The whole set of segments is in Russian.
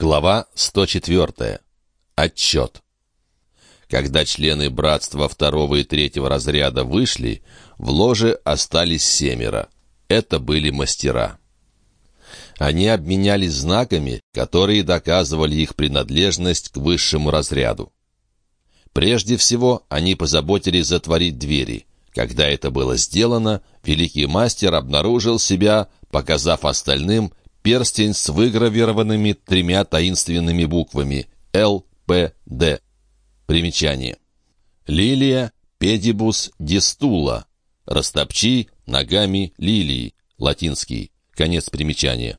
Глава 104. Отчет. Когда члены братства второго и третьего разряда вышли, в ложе остались семеро. Это были мастера. Они обменялись знаками, которые доказывали их принадлежность к высшему разряду. Прежде всего, они позаботились затворить двери. Когда это было сделано, великий мастер обнаружил себя, показав остальным перстень с выгравированными тремя таинственными буквами «Л», «П», «Д». Примечание. Лилия педибус дистула. Растопчи ногами лилии. Латинский. Конец примечания.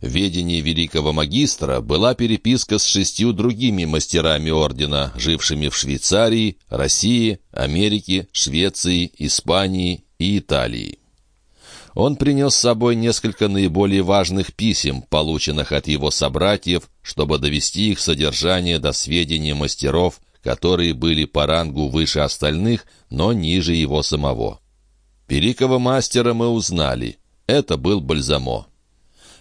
В ведении великого магистра была переписка с шестью другими мастерами ордена, жившими в Швейцарии, России, Америке, Швеции, Испании и Италии. Он принес с собой несколько наиболее важных писем, полученных от его собратьев, чтобы довести их содержание до сведения мастеров, которые были по рангу выше остальных, но ниже его самого. Великого мастера мы узнали. Это был Бальзамо.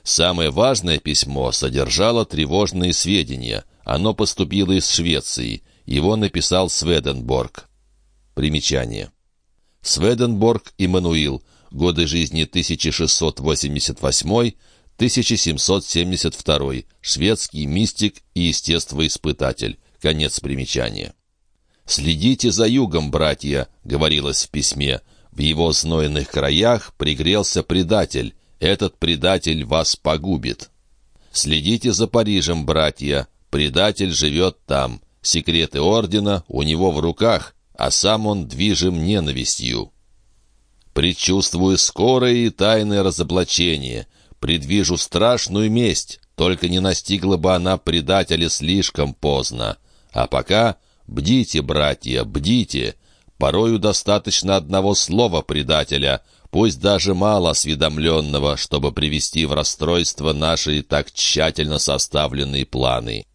Самое важное письмо содержало тревожные сведения. Оно поступило из Швеции. Его написал Сведенборг. Примечание. Сведенборг Иммануил – годы жизни 1688-1772, шведский мистик и естествоиспытатель. Конец примечания. «Следите за югом, братья», — говорилось в письме. «В его знойных краях пригрелся предатель. Этот предатель вас погубит». «Следите за Парижем, братья. Предатель живет там. Секреты ордена у него в руках, а сам он движим ненавистью». Предчувствую скорое и тайное разоблачение. Предвижу страшную месть, только не настигла бы она предателя слишком поздно. А пока бдите, братья, бдите. Порою достаточно одного слова предателя, пусть даже мало осведомленного, чтобы привести в расстройство наши так тщательно составленные планы.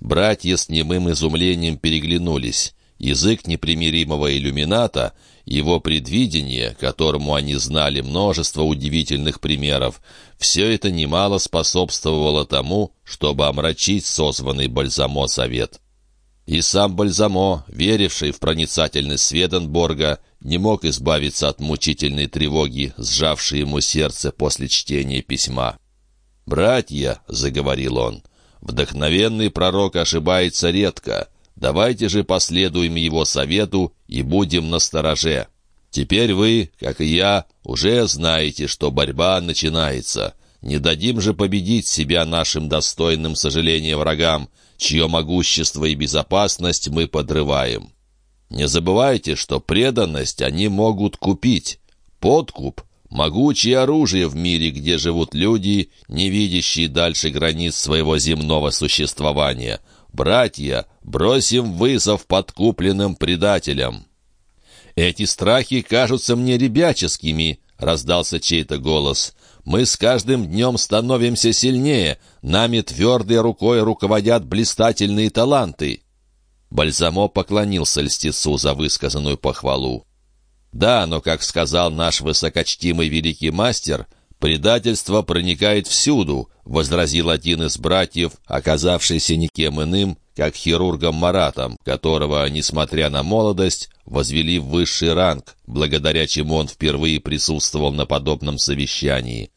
Братья с немым изумлением переглянулись. Язык непримиримого иллюмината, его предвидение, которому они знали множество удивительных примеров, все это немало способствовало тому, чтобы омрачить созванный Бальзамо совет. И сам Бальзамо, веривший в проницательность Сведенборга, не мог избавиться от мучительной тревоги, сжавшей ему сердце после чтения письма. «Братья», — заговорил он, — «вдохновенный пророк ошибается редко». Давайте же последуем его совету и будем настороже. Теперь вы, как и я, уже знаете, что борьба начинается. Не дадим же победить себя нашим достойным сожаления врагам, чье могущество и безопасность мы подрываем. Не забывайте, что преданность они могут купить. Подкуп — могучее оружие в мире, где живут люди, не видящие дальше границ своего земного существования — «Братья, бросим вызов подкупленным предателям!» «Эти страхи кажутся мне ребяческими», — раздался чей-то голос. «Мы с каждым днем становимся сильнее, нами твердой рукой руководят блистательные таланты». Бальзамо поклонился льстецу за высказанную похвалу. «Да, но, как сказал наш высокочтимый великий мастер, «Предательство проникает всюду», — возразил один из братьев, оказавшийся никем иным, как хирургом Маратом, которого, несмотря на молодость, возвели в высший ранг, благодаря чему он впервые присутствовал на подобном совещании.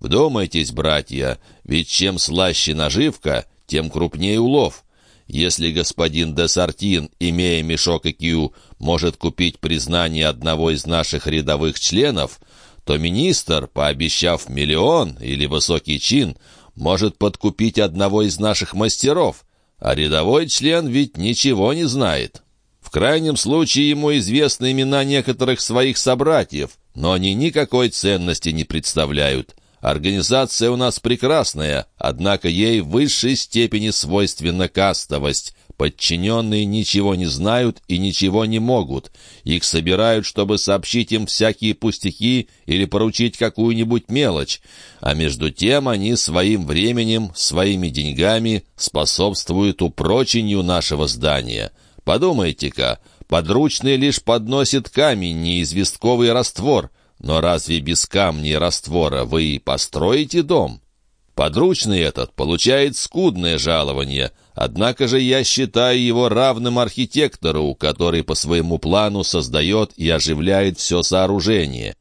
«Вдумайтесь, братья, ведь чем слаще наживка, тем крупнее улов». Если господин де Сартин, имея мешок IQ, может купить признание одного из наших рядовых членов, то министр, пообещав миллион или высокий чин, может подкупить одного из наших мастеров, а рядовой член ведь ничего не знает. В крайнем случае ему известны имена некоторых своих собратьев, но они никакой ценности не представляют. Организация у нас прекрасная, однако ей в высшей степени свойственна кастовость, Подчиненные ничего не знают и ничего не могут. Их собирают, чтобы сообщить им всякие пустяки или поручить какую-нибудь мелочь. А между тем они своим временем, своими деньгами способствуют упрочению нашего здания. Подумайте-ка, подручный лишь подносит камень, не известковый раствор. Но разве без камня и раствора вы построите дом? Подручный этот получает скудное жалование, однако же я считаю его равным архитектору, который по своему плану создает и оживляет все сооружение.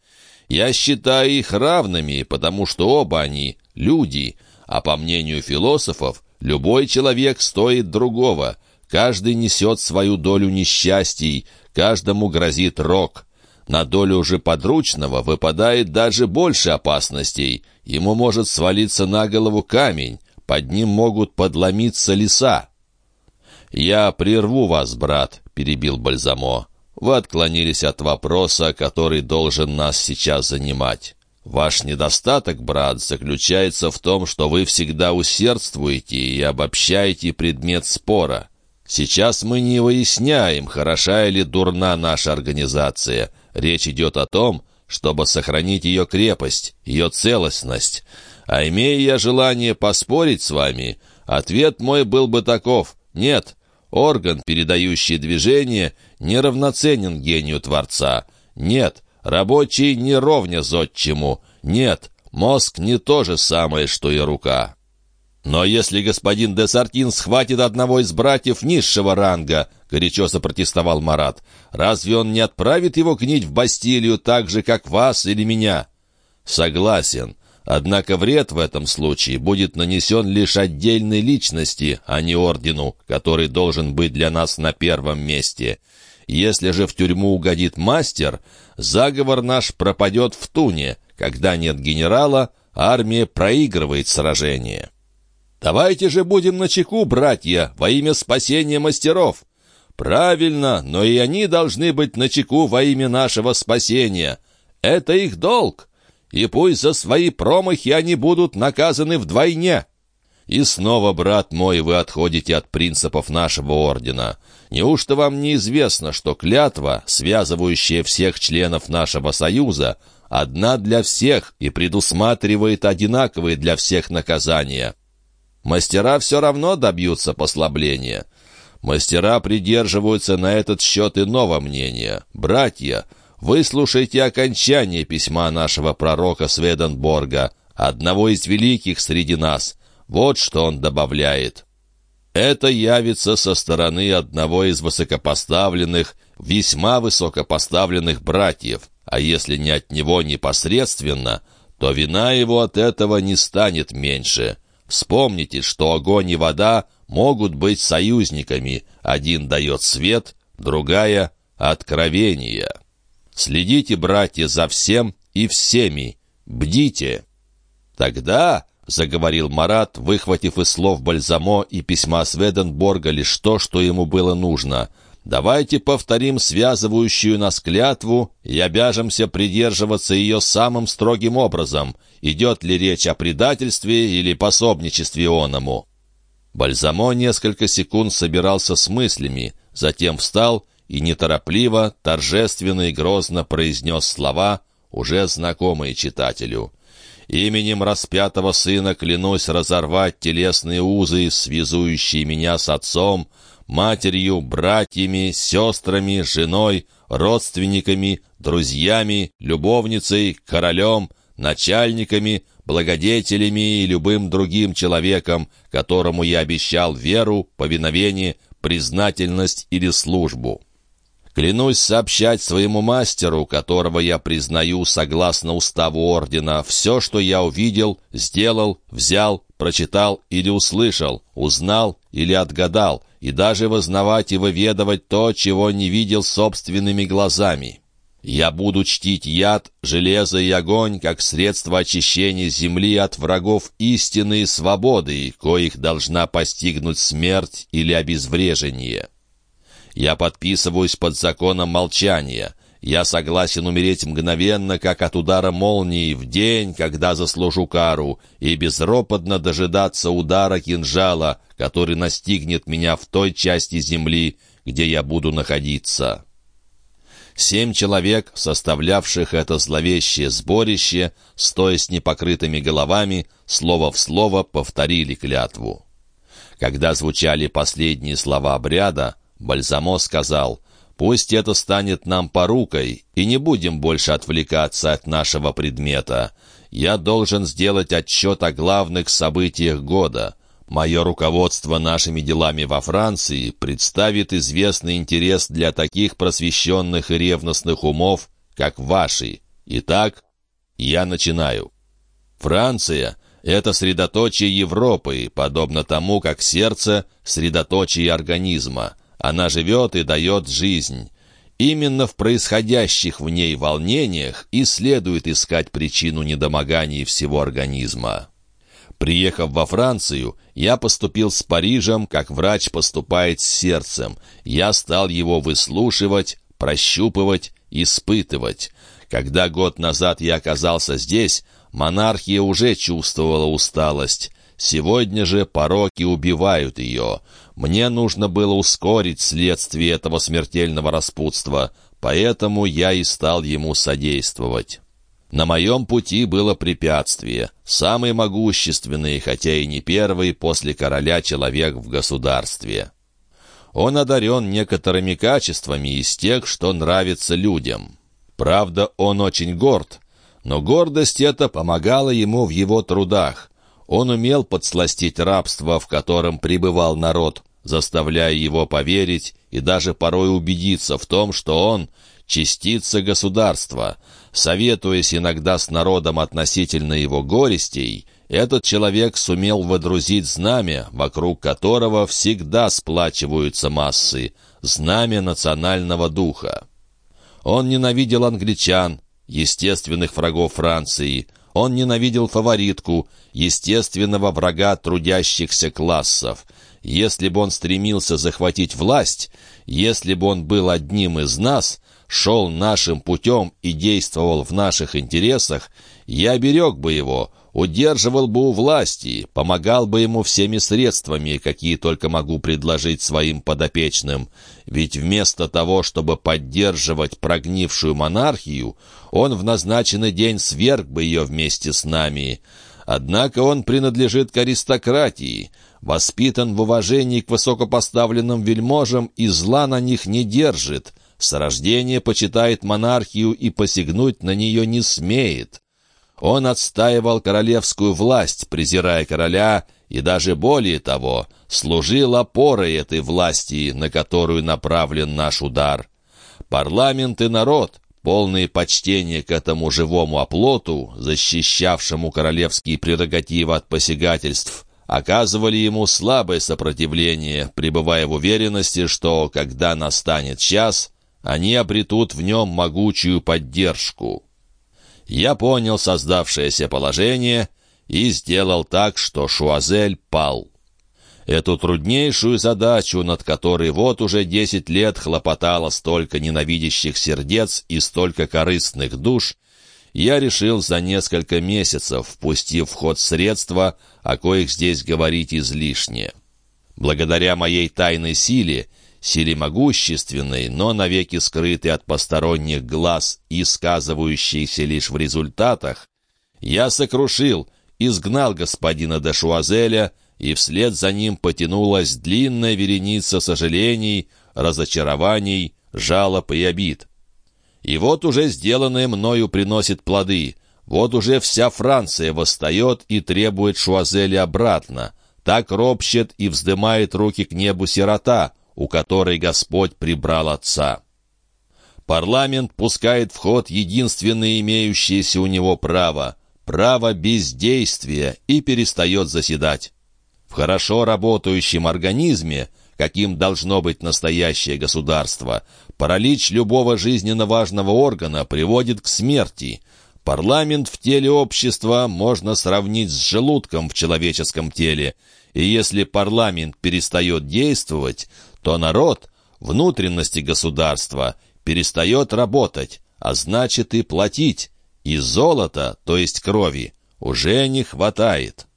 Я считаю их равными, потому что оба они — люди, а по мнению философов, любой человек стоит другого, каждый несет свою долю несчастий, каждому грозит рок. На долю уже подручного выпадает даже больше опасностей. Ему может свалиться на голову камень, под ним могут подломиться леса. «Я прерву вас, брат», — перебил Бальзамо. «Вы отклонились от вопроса, который должен нас сейчас занимать. Ваш недостаток, брат, заключается в том, что вы всегда усердствуете и обобщаете предмет спора. Сейчас мы не выясняем, хороша или дурна наша организация. Речь идет о том, чтобы сохранить ее крепость, ее целостность. А имея я желание поспорить с вами, ответ мой был бы таков. Нет, орган, передающий движение, неравноценен гению Творца. Нет, рабочий не ровня зодчему. Нет, мозг не то же самое, что и рука. «Но если господин де Сартин схватит одного из братьев низшего ранга», — горячо запротестовал Марат, «разве он не отправит его гнить в Бастилию так же, как вас или меня?» «Согласен. Однако вред в этом случае будет нанесен лишь отдельной личности, а не ордену, который должен быть для нас на первом месте. Если же в тюрьму угодит мастер, заговор наш пропадет в туне. Когда нет генерала, армия проигрывает сражение». Давайте же будем начеку, братья, во имя спасения мастеров. Правильно, но и они должны быть начеку во имя нашего спасения. Это их долг. И пусть за свои промахи они будут наказаны вдвойне. И снова, брат мой, вы отходите от принципов нашего ордена. Неужто вам неизвестно, что клятва, связывающая всех членов нашего союза, одна для всех и предусматривает одинаковые для всех наказания? Мастера все равно добьются послабления. Мастера придерживаются на этот счет иного мнения. Братья, выслушайте окончание письма нашего пророка Сведенборга, одного из великих среди нас. Вот что он добавляет. Это явится со стороны одного из высокопоставленных, весьма высокопоставленных братьев, а если не от него непосредственно, то вина его от этого не станет меньше». Вспомните, что огонь и вода могут быть союзниками. Один дает свет, другая — откровение. Следите, братья, за всем и всеми. Бдите. Тогда, — заговорил Марат, выхватив из слов Бальзамо и письма Сведенборга лишь то, что ему было нужно — Давайте повторим связывающую нас клятву и обяжемся придерживаться ее самым строгим образом, идет ли речь о предательстве или пособничестве оному». Бальзамо несколько секунд собирался с мыслями, затем встал и неторопливо, торжественно и грозно произнес слова, уже знакомые читателю. «Именем распятого сына клянусь разорвать телесные узы, связующие меня с отцом, матерью, братьями, сестрами, женой, родственниками, друзьями, любовницей, королем, начальниками, благодетелями и любым другим человеком, которому я обещал веру, повиновение, признательность или службу. Клянусь сообщать своему мастеру, которого я признаю согласно уставу ордена, все, что я увидел, сделал, взял, прочитал или услышал, узнал или отгадал, и даже вознавать и выведывать то, чего не видел собственными глазами. Я буду чтить яд, железо и огонь как средство очищения земли от врагов истины и свободы, коих должна постигнуть смерть или обезврежение. Я подписываюсь под законом молчания. Я согласен умереть мгновенно, как от удара молнии, в день, когда заслужу кару, и безропотно дожидаться удара кинжала, который настигнет меня в той части земли, где я буду находиться». Семь человек, составлявших это зловещее сборище, стоя с непокрытыми головами, слово в слово повторили клятву. Когда звучали последние слова обряда, Бальзамо сказал, «Пусть это станет нам порукой, и не будем больше отвлекаться от нашего предмета. я должен сделать отчет о главных событиях года. Мое руководство нашими делами во Франции представит известный интерес для таких просвещенных и ревностных умов, как ваши. Итак, я начинаю. Франция — это средоточие Европы, подобно тому, как сердце — средоточие организма. Она живет и дает жизнь. Именно в происходящих в ней волнениях и следует искать причину недомоганий всего организма. Приехав во Францию, я поступил с Парижем, как врач поступает с сердцем. Я стал его выслушивать, прощупывать, испытывать. Когда год назад я оказался здесь, монархия уже чувствовала усталость. Сегодня же пороки убивают ее. Мне нужно было ускорить следствие этого смертельного распутства, поэтому я и стал ему содействовать. На моем пути было препятствие, самый могущественный, хотя и не первый после короля человек в государстве. Он одарен некоторыми качествами из тех, что нравится людям. Правда, он очень горд, но гордость эта помогала ему в его трудах. Он умел подсластить рабство, в котором пребывал народ, заставляя его поверить и даже порой убедиться в том, что он — частица государства. Советуясь иногда с народом относительно его горестей, этот человек сумел водрузить знамя, вокруг которого всегда сплачиваются массы, знамя национального духа. Он ненавидел англичан, естественных врагов Франции, он ненавидел фаворитку, естественного врага трудящихся классов. Если бы он стремился захватить власть, если бы он был одним из нас, шел нашим путем и действовал в наших интересах, я берег бы его, удерживал бы у власти, помогал бы ему всеми средствами, какие только могу предложить своим подопечным. Ведь вместо того, чтобы поддерживать прогнившую монархию, он в назначенный день сверг бы ее вместе с нами. Однако он принадлежит к аристократии, воспитан в уважении к высокопоставленным вельможам и зла на них не держит, с рождения почитает монархию и посягнуть на нее не смеет. Он отстаивал королевскую власть, презирая короля, и даже более того, служил опорой этой власти, на которую направлен наш удар. Парламент и народ, полные почтения к этому живому оплоту, защищавшему королевские прерогативы от посягательств, оказывали ему слабое сопротивление, пребывая в уверенности, что, когда настанет час, они обретут в нем могучую поддержку я понял создавшееся положение и сделал так, что Шуазель пал. Эту труднейшую задачу, над которой вот уже десять лет хлопотало столько ненавидящих сердец и столько корыстных душ, я решил за несколько месяцев, впустив в ход средства, о коих здесь говорить излишне. Благодаря моей тайной силе силе могущественной, но навеки скрытой от посторонних глаз и сказывающейся лишь в результатах, я сокрушил, изгнал господина де Шуазеля, и вслед за ним потянулась длинная вереница сожалений, разочарований, жалоб и обид. И вот уже сделанное мною приносит плоды. Вот уже вся Франция восстает и требует Шуазеля обратно. Так ропщет и вздымает руки к небу сирота, у которой Господь прибрал отца. Парламент пускает в ход единственное имеющееся у него право — право бездействия и перестает заседать. В хорошо работающем организме, каким должно быть настоящее государство, паралич любого жизненно важного органа приводит к смерти. Парламент в теле общества можно сравнить с желудком в человеческом теле, и если парламент перестает действовать, то народ, внутренности государства, перестает работать, а значит и платить, и золота, то есть крови, уже не хватает.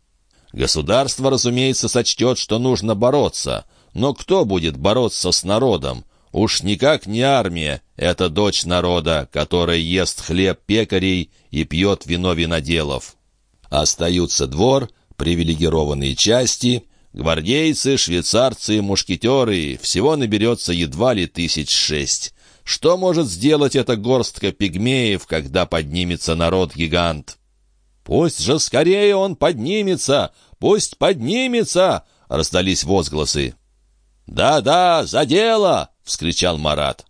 Государство, разумеется, сочтет, что нужно бороться, но кто будет бороться с народом? Уж никак не армия, это дочь народа, которая ест хлеб пекарей и пьет вино виноделов. Остаются двор, привилегированные части Гвардейцы, швейцарцы, мушкетеры — всего наберется едва ли тысяч шесть. Что может сделать эта горстка пигмеев, когда поднимется народ-гигант? Пусть же скорее он поднимется! Пусть поднимется!» — раздались возгласы. «Да-да, за дело!» — вскричал Марат.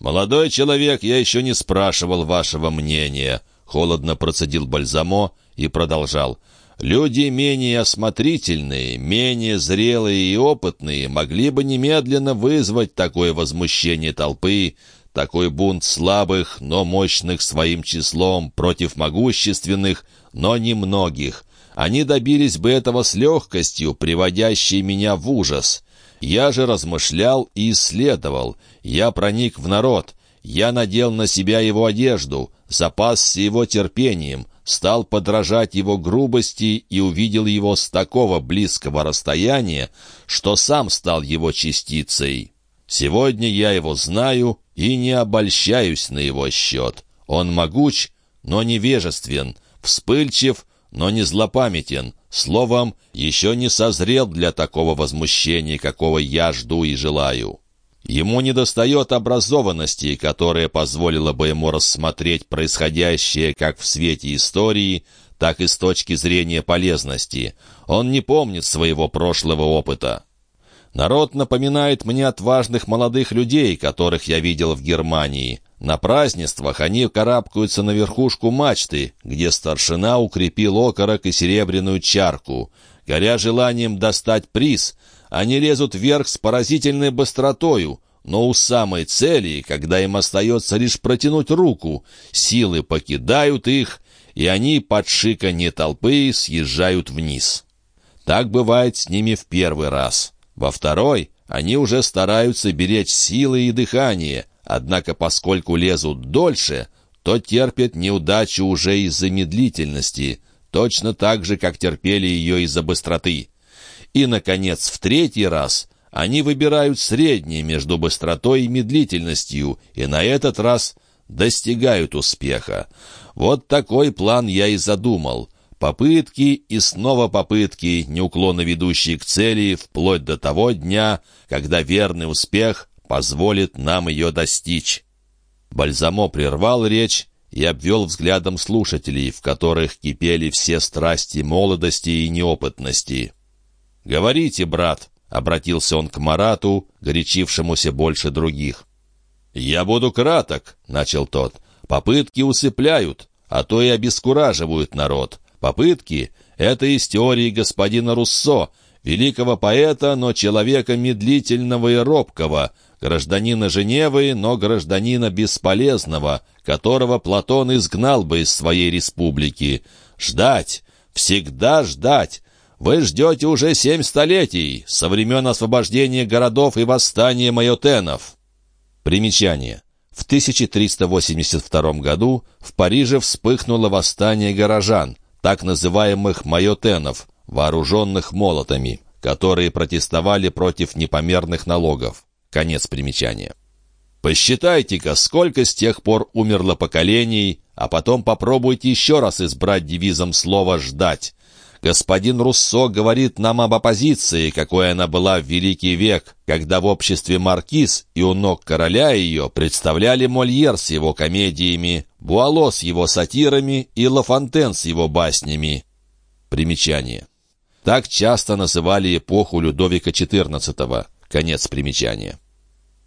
«Молодой человек, я еще не спрашивал вашего мнения», — холодно процедил Бальзамо и продолжал. «Люди менее осмотрительные, менее зрелые и опытные могли бы немедленно вызвать такое возмущение толпы, такой бунт слабых, но мощных своим числом против могущественных, но немногих. Они добились бы этого с легкостью, приводящей меня в ужас. Я же размышлял и исследовал. Я проник в народ. Я надел на себя его одежду, запасся его терпением, стал подражать его грубости и увидел его с такого близкого расстояния, что сам стал его частицей. Сегодня я его знаю и не обольщаюсь на его счет. Он могуч, но невежествен, вспыльчив, но не злопамятен. Словом, еще не созрел для такого возмущения, какого я жду и желаю. Ему недостает образованности, которая позволила бы ему рассмотреть происходящее как в свете истории, так и с точки зрения полезности. Он не помнит своего прошлого опыта. Народ напоминает мне отважных молодых людей, которых я видел в Германии. На празднествах они карабкаются на верхушку мачты, где старшина укрепил окорок и серебряную чарку. Горя желанием достать приз, они лезут вверх с поразительной быстротою, но у самой цели, когда им остается лишь протянуть руку, силы покидают их, и они под шиканье толпы съезжают вниз. Так бывает с ними в первый раз. Во второй они уже стараются беречь силы и дыхание, однако поскольку лезут дольше, то терпят неудачу уже из-за медлительности, точно так же, как терпели ее из-за быстроты. И, наконец, в третий раз они выбирают среднее между быстротой и медлительностью, и на этот раз достигают успеха. Вот такой план я и задумал — Попытки и снова попытки, неуклонно ведущие к цели, вплоть до того дня, когда верный успех позволит нам ее достичь. Бальзамо прервал речь и обвел взглядом слушателей, в которых кипели все страсти молодости и неопытности. «Говорите, брат», — обратился он к Марату, горячившемуся больше других. «Я буду краток», — начал тот. «Попытки усыпляют, а то и обескураживают народ. Попытки — это из теории господина Руссо, великого поэта, но человека медлительного и робкого, гражданина Женевы, но гражданина бесполезного, которого Платон изгнал бы из своей республики. Ждать, всегда ждать. Вы ждете уже семь столетий, со времен освобождения городов и восстания майотенов. Примечание. В 1382 году в Париже вспыхнуло восстание горожан — так называемых майотенов, вооруженных молотами, которые протестовали против непомерных налогов. Конец примечания. Посчитайте-ка, сколько с тех пор умерло поколений, а потом попробуйте еще раз избрать девизом слово «ждать». Господин Руссо говорит нам об оппозиции, какой она была в Великий век, когда в обществе маркиз и у ног короля ее представляли Мольер с его комедиями, Буало с его сатирами и Лафонтен с его баснями. Примечание. Так часто называли эпоху Людовика XIV. Конец примечания.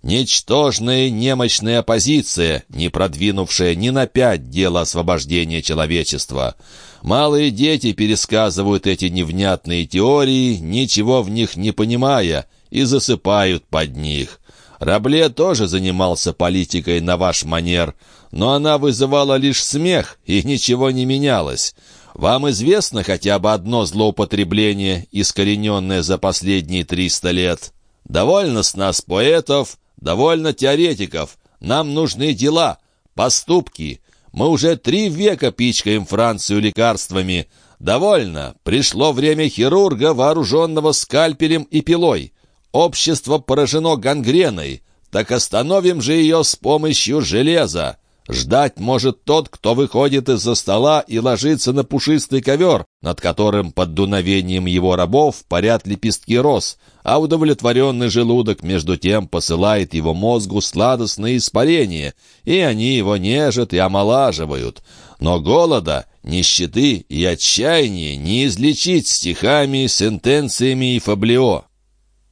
Ничтожная немощная оппозиция, не продвинувшая ни на пять дело освобождения человечества. Малые дети пересказывают эти невнятные теории, ничего в них не понимая, и засыпают под них. Рабле тоже занимался политикой на ваш манер, но она вызывала лишь смех, и ничего не менялось. Вам известно хотя бы одно злоупотребление, искорененное за последние триста лет? Довольно с нас поэтов, Довольно теоретиков. Нам нужны дела, поступки. Мы уже три века пичкаем Францию лекарствами. Довольно. Пришло время хирурга, вооруженного скальпелем и пилой. Общество поражено гангреной. Так остановим же ее с помощью железа. Ждать может тот, кто выходит из-за стола и ложится на пушистый ковер, над которым под дуновением его рабов парят лепестки роз, а удовлетворенный желудок между тем посылает его мозгу сладостные испарения, и они его нежат и омолаживают. Но голода нищеты и отчаяния не излечить стихами, сентенциями и фаблио.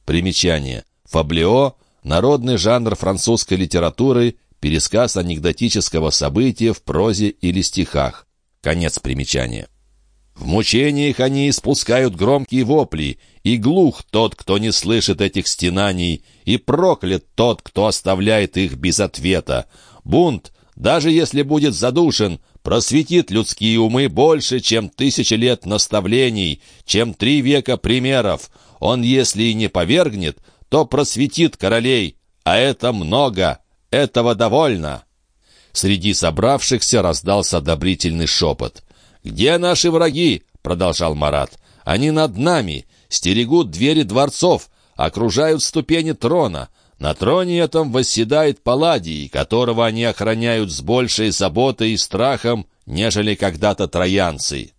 Примечание. Фаблио — народный жанр французской литературы, пересказ анекдотического события в прозе или стихах. Конец примечания. В мучениях они испускают громкие вопли, и глух тот, кто не слышит этих стенаний, и проклят тот, кто оставляет их без ответа. Бунт, даже если будет задушен, просветит людские умы больше, чем тысячи лет наставлений, чем три века примеров. Он, если и не повергнет, то просветит королей, а это много, этого довольно». Среди собравшихся раздался одобрительный шепот. «Где наши враги?» — продолжал Марат. «Они над нами, стерегут двери дворцов, окружают ступени трона. На троне этом восседает Палладий, которого они охраняют с большей заботой и страхом, нежели когда-то троянцы».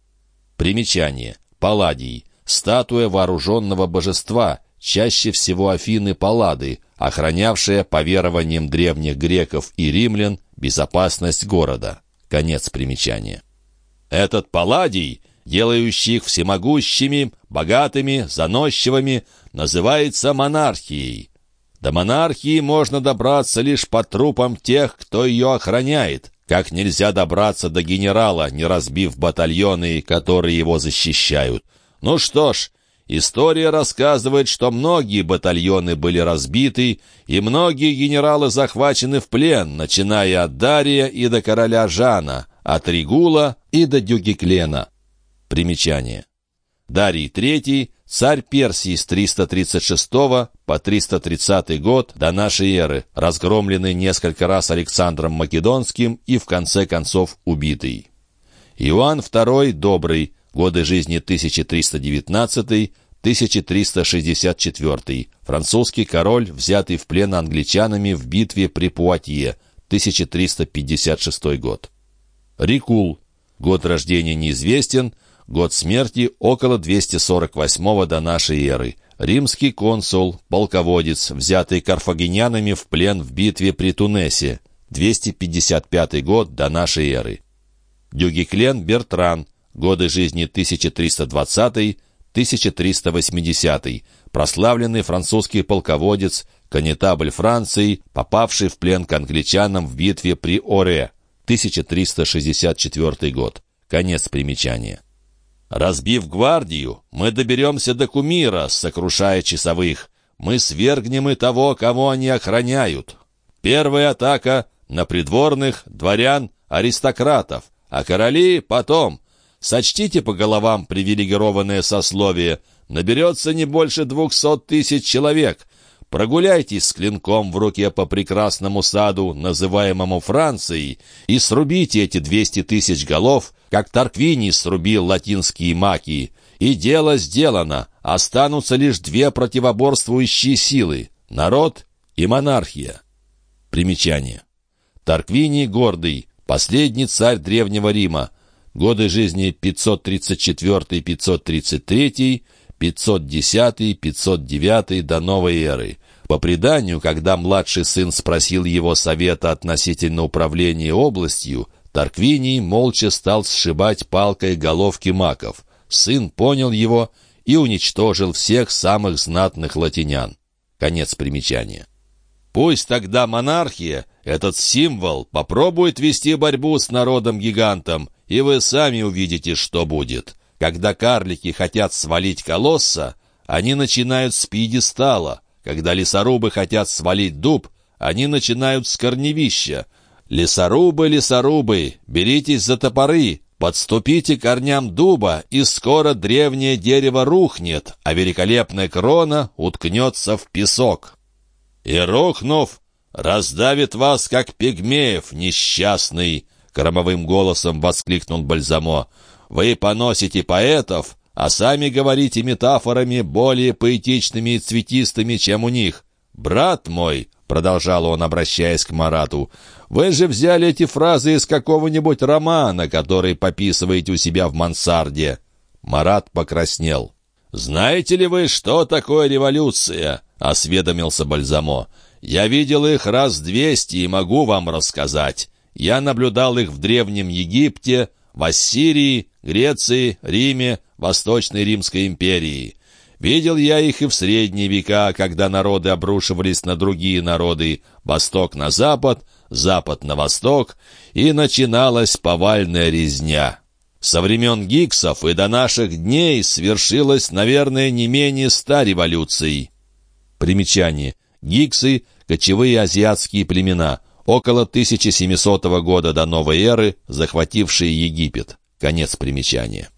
Примечание. Палладий. Статуя вооруженного божества, чаще всего Афины Паллады, охранявшая, по верованиям древних греков и римлян, безопасность города. Конец примечания. Этот Палладий, делающий их всемогущими, богатыми, заносчивыми, называется монархией. До монархии можно добраться лишь по трупам тех, кто ее охраняет, как нельзя добраться до генерала, не разбив батальоны, которые его защищают. Ну что ж, история рассказывает, что многие батальоны были разбиты, и многие генералы захвачены в плен, начиная от Дария и до короля Жана, от Ригула и до Дюгеклена. Примечание. Дарий III, царь Персии с 336 по 330 год до нашей эры, разгромленный несколько раз Александром Македонским и в конце концов убитый. Иоанн II Добрый, годы жизни 1319-1364, французский король, взятый в плен англичанами в битве при Пуатье, 1356 год. Рикул. Год рождения неизвестен, год смерти около 248 до нашей эры. Римский консул, полководец, взятый карфагенянами в плен в битве при Тунесе, 255 год до нашей эры. Дюгеклен Бертран, годы жизни 1320-1380, прославленный французский полководец, конетабль Франции, попавший в плен к англичанам в битве при Оре, 1364 год. Конец примечания. Разбив гвардию, мы доберемся до кумира, сокрушая часовых. Мы свергнем и того, кого они охраняют. Первая атака на придворных, дворян, аристократов, а короли потом. Сочтите по головам привилегированное сословие. Наберется не больше двухсот тысяч человек. Прогуляйтесь с клинком в руке по прекрасному саду, называемому Францией, и срубите эти двести тысяч голов, как Тарквиний срубил латинские маки. И дело сделано, останутся лишь две противоборствующие силы — народ и монархия. Примечание. Тарквиний Гордый, последний царь Древнего Рима, годы жизни 534-533, 510-509 до новой эры. По преданию, когда младший сын спросил его совета относительно управления областью, Тарквиний молча стал сшибать палкой головки маков. Сын понял его и уничтожил всех самых знатных латинян. Конец примечания. Пусть тогда монархия, этот символ, попробует вести борьбу с народом-гигантом, и вы сами увидите, что будет. Когда карлики хотят свалить колосса, они начинают с пьедестала. Когда лесорубы хотят свалить дуб, они начинают с корневища. Лесорубы, лесорубы, беритесь за топоры, подступите к корням дуба, и скоро древнее дерево рухнет, а великолепная крона уткнется в песок. И рухнув, раздавит вас, как пигмеев, несчастный, — громовым голосом воскликнул Бальзамо. Вы поносите поэтов, а сами говорите метафорами более поэтичными и цветистыми, чем у них. Брат мой, — продолжал он, обращаясь к Марату, — вы же взяли эти фразы из какого-нибудь романа, который пописываете у себя в мансарде. Марат покраснел. «Знаете ли вы, что такое революция?» — осведомился Бальзамо. «Я видел их раз двести и могу вам рассказать. Я наблюдал их в Древнем Египте, в Ассирии, Греции, Риме, Восточной Римской империи. Видел я их и в средние века, когда народы обрушивались на другие народы, восток на запад, запад на восток, и начиналась повальная резня. Со времен Гиксов и до наших дней свершилось, наверное, не менее ста революций. Примечание. Гиксы — кочевые азиатские племена, около 1700 года до новой эры, захватившие Египет. Конец примечания.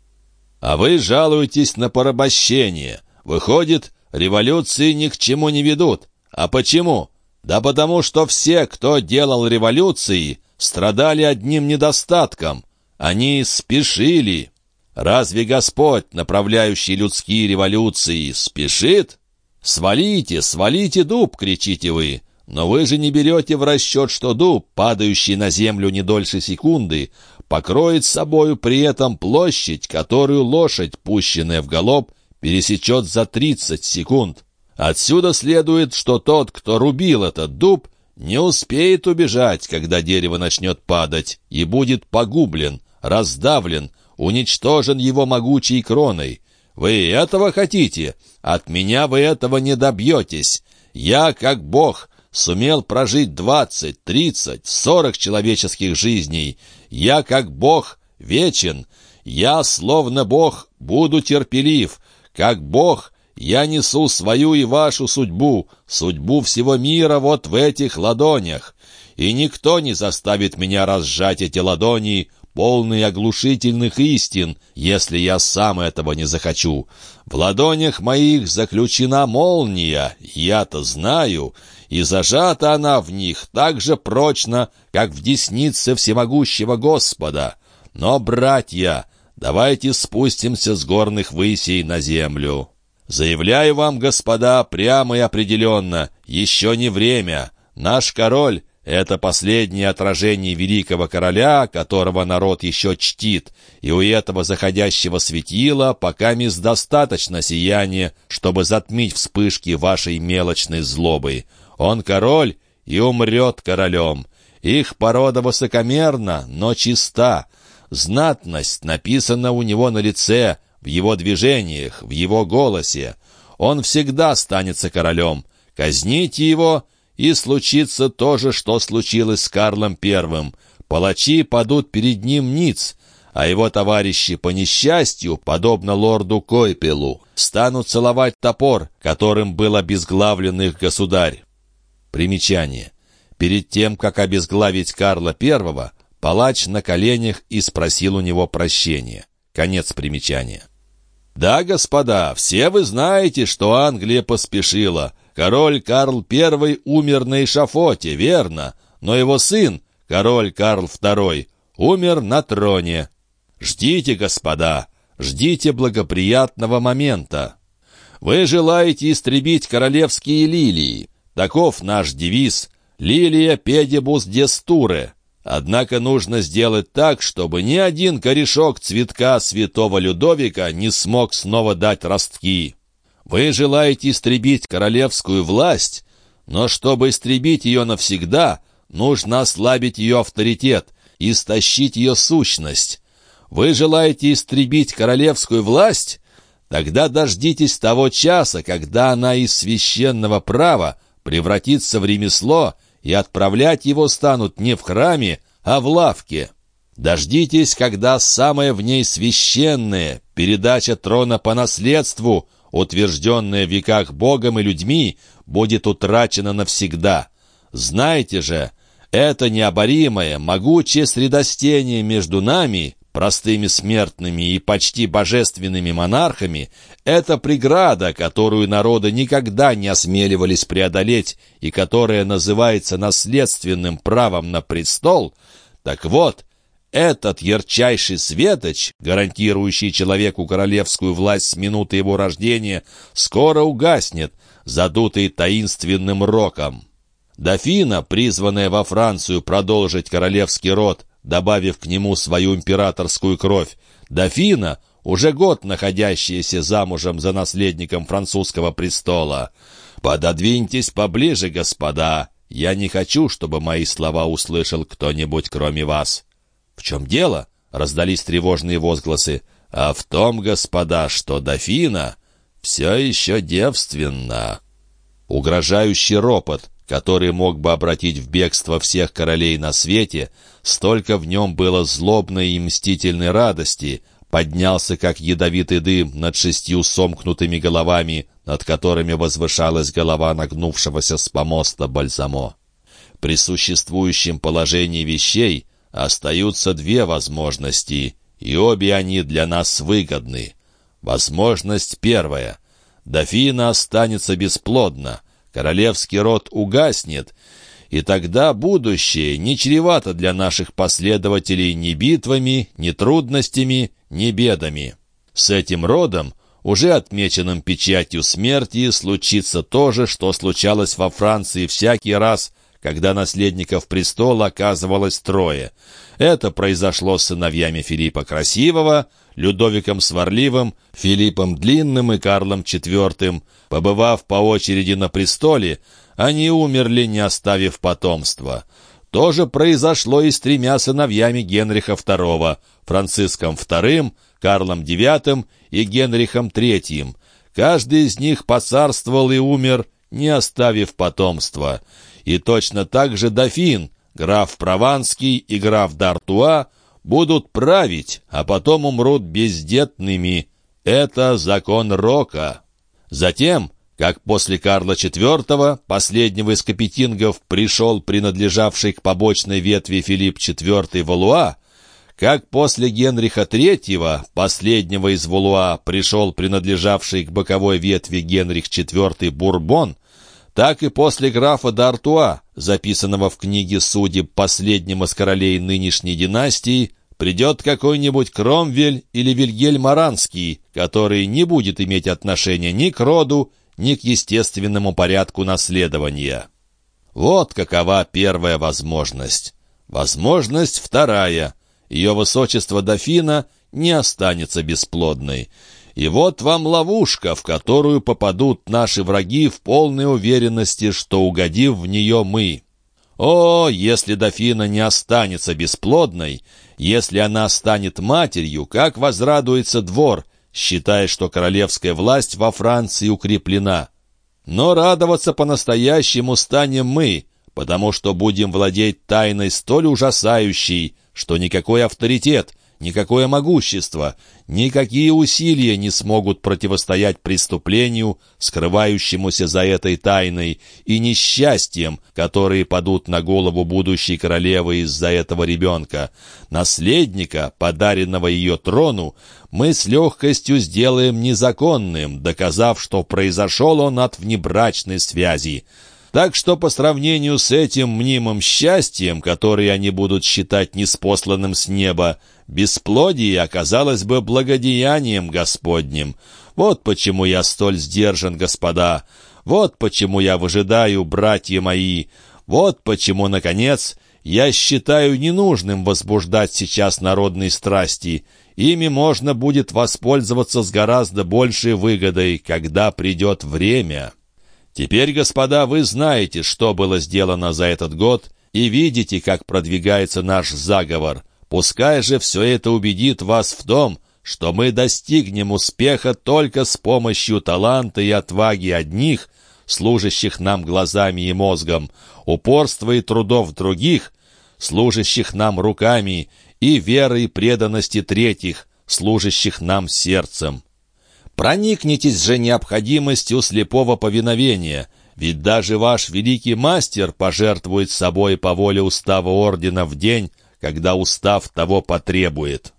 А вы жалуетесь на порабощение. Выходит, революции ни к чему не ведут. А почему? Да потому что все, кто делал революции, страдали одним недостатком. Они спешили. Разве Господь, направляющий людские революции, спешит? «Свалите, свалите дуб!» — кричите вы. Но вы же не берете в расчет, что дуб, падающий на землю не дольше секунды, покроет собою при этом площадь, которую лошадь, пущенная в галоп, пересечет за 30 секунд. Отсюда следует, что тот, кто рубил этот дуб, не успеет убежать, когда дерево начнет падать, и будет погублен, раздавлен, уничтожен его могучей кроной. Вы этого хотите? От меня вы этого не добьетесь. Я, как Бог, сумел прожить двадцать, тридцать, сорок человеческих жизней. Я, как Бог, вечен. Я, словно Бог, буду терпелив. Как Бог, я несу свою и вашу судьбу, судьбу всего мира вот в этих ладонях. И никто не заставит меня разжать эти ладони, полный оглушительных истин, если я сам этого не захочу. В ладонях моих заключена молния, я-то знаю, и зажата она в них так же прочно, как в деснице всемогущего Господа. Но, братья, давайте спустимся с горных высей на землю. Заявляю вам, господа, прямо и определенно, еще не время. Наш король это последнее отражение великого короля, которого народ еще чтит, и у этого заходящего светила пока мисс достаточно сияния, чтобы затмить вспышки вашей мелочной злобы. Он король и умрет королем. Их порода высокомерна, но чиста. Знатность написана у него на лице, в его движениях, в его голосе. Он всегда останется королем. Казните его — и случится то же, что случилось с Карлом Первым. Палачи падут перед ним ниц, а его товарищи по несчастью, подобно лорду Койпелу, станут целовать топор, которым был обезглавлен их государь. Примечание. Перед тем, как обезглавить Карла Первого, палач на коленях и спросил у него прощения. Конец примечания. «Да, господа, все вы знаете, что Англия поспешила. Король Карл I умер на эшафоте, верно, но его сын, король Карл II, умер на троне. Ждите, господа, ждите благоприятного момента. Вы желаете истребить королевские лилии. Таков наш девиз «Лилия педибус дестуре». Однако нужно сделать так, чтобы ни один корешок цветка святого Людовика не смог снова дать ростки. Вы желаете истребить королевскую власть, но чтобы истребить ее навсегда, нужно ослабить ее авторитет, истощить ее сущность. Вы желаете истребить королевскую власть? Тогда дождитесь того часа, когда она из священного права превратится в ремесло, и отправлять его станут не в храме, а в лавке. Дождитесь, когда самое в ней священное, передача трона по наследству, утвержденное в веках Богом и людьми, будет утрачено навсегда. Знаете же, это необоримое, могучее средостение между нами, простыми смертными и почти божественными монархами, это преграда, которую народы никогда не осмеливались преодолеть и которая называется наследственным правом на престол, так вот, этот ярчайший светоч, гарантирующий человеку королевскую власть с минуты его рождения, скоро угаснет, задутый таинственным роком. Дофина, призванная во Францию продолжить королевский род, добавив к нему свою императорскую кровь, дофина, уже год находящаяся замужем за наследником французского престола. «Пододвиньтесь поближе, господа. Я не хочу, чтобы мои слова услышал кто-нибудь, кроме вас». «В чем дело? раздались тревожные возгласы. «А в том, господа, что дофина все еще девственна». Угрожающий ропот, который мог бы обратить в бегство всех королей на свете, столько в нем было злобной и мстительной радости, поднялся, как ядовитый дым, над шестью сомкнутыми головами, над которыми возвышалась голова нагнувшегося с помоста Бальзамо. При существующем положении вещей остаются две возможности, и обе они для нас выгодны. Возможность первая. Дофина останется бесплодна, королевский род угаснет, и тогда будущее не чревато для наших последователей ни битвами, ни трудностями, ни бедами. С этим родом, уже отмеченным печатью смерти, случится то же, что случалось во Франции всякий раз, когда наследников престола оказывалось трое. Это произошло с сыновьями Филиппа Красивого, Людовиком Сварливым, Филиппом Длинным и Карлом IV. Побывав по очереди на престоле, они умерли, не оставив потомства. То же произошло и с тремя сыновьями Генриха II, Франциском II, Карлом IX и Генрихом III. Каждый из них поцарствовал и умер, не оставив потомства. И точно так же дофин, граф Прованский и граф Д'Артуа будут править, а потом умрут бездетными. Это закон Рока. Затем как после Карла IV, последнего из капетингов, пришел принадлежавший к побочной ветви Филипп IV Валуа, как после Генриха III, последнего из Валуа, пришел принадлежавший к боковой ветви Генрих IV Бурбон, так и после графа Д'Артуа, записанного в книге судеб последним из королей нынешней династии, придет какой-нибудь Кромвель или Вильгельм Аранский, который не будет иметь отношения ни к роду, ни к естественному порядку наследования. Вот какова первая возможность. Возможность вторая. Ее высочество дофина не останется бесплодной. И вот вам ловушка, в которую попадут наши враги в полной уверенности, что угодив в нее мы. О, если дофина не останется бесплодной, если она станет матерью, как возрадуется двор, считая, что королевская власть во Франции укреплена. Но радоваться по-настоящему станем мы, потому что будем владеть тайной столь ужасающей, что никакой авторитет, никакое могущество, никакие усилия не смогут противостоять преступлению, скрывающемуся за этой тайной, и несчастьям, которые падут на голову будущей королевы из-за этого ребенка. Наследника, подаренного ее трону, мы с легкостью сделаем незаконным, доказав, что произошел он от внебрачной связи. Так что по сравнению с этим мнимым счастьем, которое они будут считать неспосланным с неба, бесплодие оказалось бы благодеянием Господним. Вот почему я столь сдержан, господа. Вот почему я выжидаю, братья мои. Вот почему, наконец, я считаю ненужным возбуждать сейчас народные страсти. Ими можно будет воспользоваться с гораздо большей выгодой, когда придет время». Теперь, господа, вы знаете, что было сделано за этот год, и видите, как продвигается наш заговор. Пускай же все это убедит вас в том, что мы достигнем успеха только с помощью таланта и отваги одних, служащих нам глазами и мозгом, упорства и трудов других, служащих нам руками, и веры и преданности третьих, служащих нам сердцем. Проникнитесь же необходимостью слепого повиновения, ведь даже ваш великий мастер пожертвует собой по воле устава ордена в день, когда устав того потребует.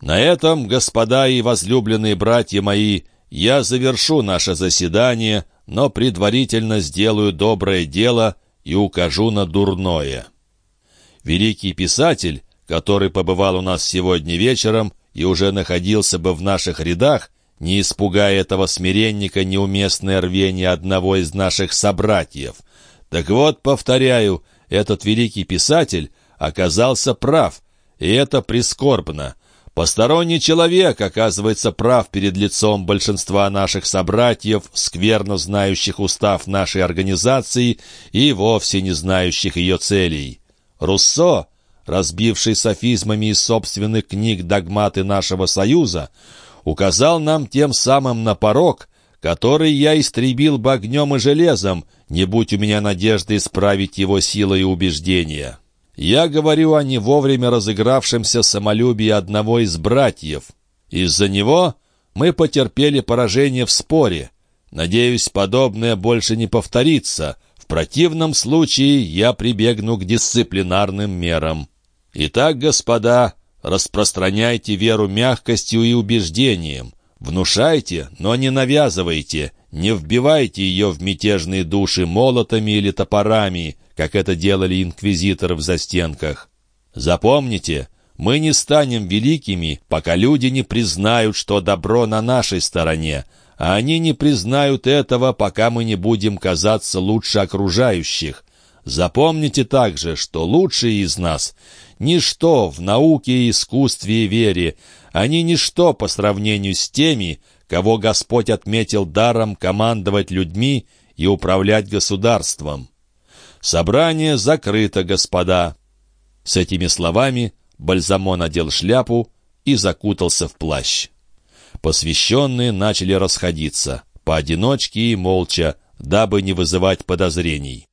На этом, господа и возлюбленные братья мои, я завершу наше заседание, но предварительно сделаю доброе дело и укажу на дурное. Великий писатель, который побывал у нас сегодня вечером и уже находился бы в наших рядах, не испугая этого смиренника неуместное рвение одного из наших собратьев. Так вот, повторяю, этот великий писатель оказался прав, и это прискорбно. Посторонний человек оказывается прав перед лицом большинства наших собратьев, скверно знающих устав нашей организации и вовсе не знающих ее целей. Руссо, разбивший софизмами из собственных книг догматы нашего Союза, указал нам тем самым на порог, который я истребил бы огнем и железом, не будь у меня надежды исправить его силой и убеждения. Я говорю о не вовремя разыгравшемся самолюбии одного из братьев. Из-за него мы потерпели поражение в споре. Надеюсь, подобное больше не повторится. В противном случае я прибегну к дисциплинарным мерам. Итак, господа, распространяйте веру мягкостью и убеждением. Внушайте, но не навязывайте, не вбивайте ее в мятежные души молотами или топорами, как это делали инквизиторы в застенках. Запомните, мы не станем великими, пока люди не признают, что добро на нашей стороне, а они не признают этого, пока мы не будем казаться лучше окружающих. Запомните также, что лучшие из нас — ничто в науке, искусстве и вере, они ничто по сравнению с теми, кого Господь отметил даром командовать людьми и управлять государством. Собрание закрыто, господа. С этими словами Бальзамо надел шляпу и закутался в плащ. Посвященные начали расходиться, поодиночке и молча, дабы не вызывать подозрений.